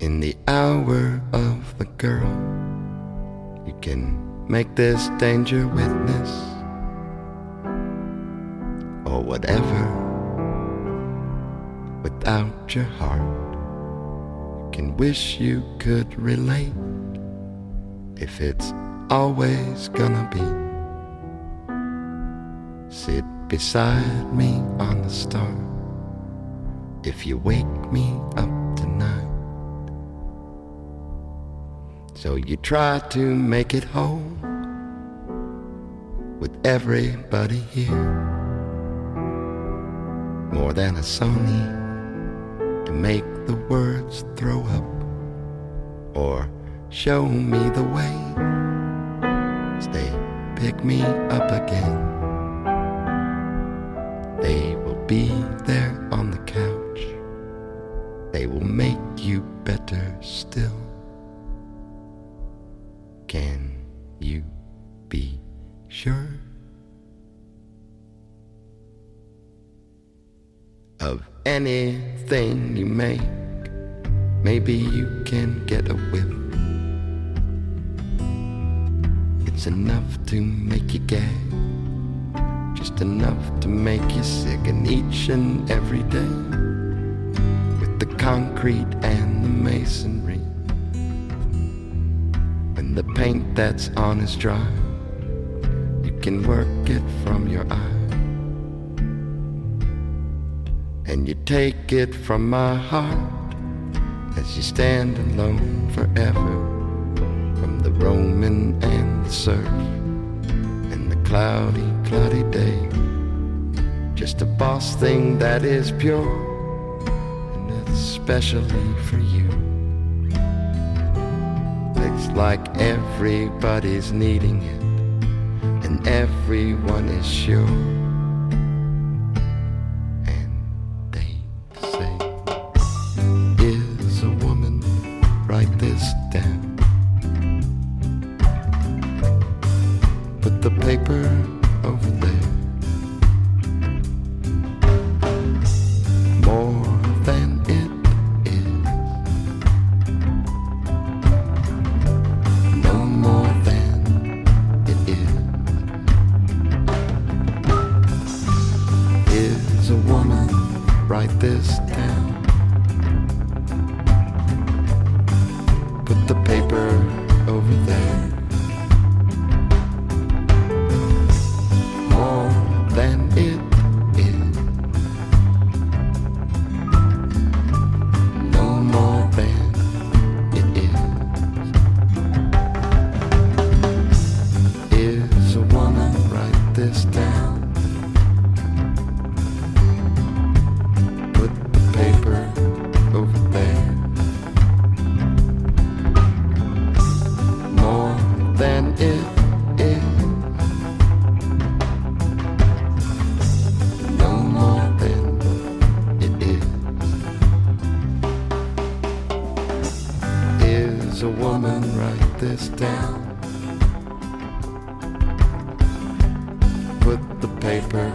In the hour of the girl, you can make this danger witness or whatever. Without your heart, you can wish you could relate if it's always gonna be. Sit beside me on the star if you wake me up So you try to make it whole with everybody here. More than a Sony to make the words throw up or show me the way. Stay, pick me up again. They will be there on the couch. They will make you better still. Can you be sure of anything you make? Maybe you can get a whiff. It's enough to make you gag, just enough to make you sick, and each and every day with the concrete and the masonry. When the paint that's on is dry, you can work it from your eye. And you take it from my heart as you stand alone forever from the Roman and the surf and the cloudy, cloudy day. Just a boss thing that is pure and it's specially for you. Like everybody's needing it and everyone is sure. And they say, Is a woman, write this down. Put the paper this than it is. No more than it is. Is a woman, write this down. Put the paper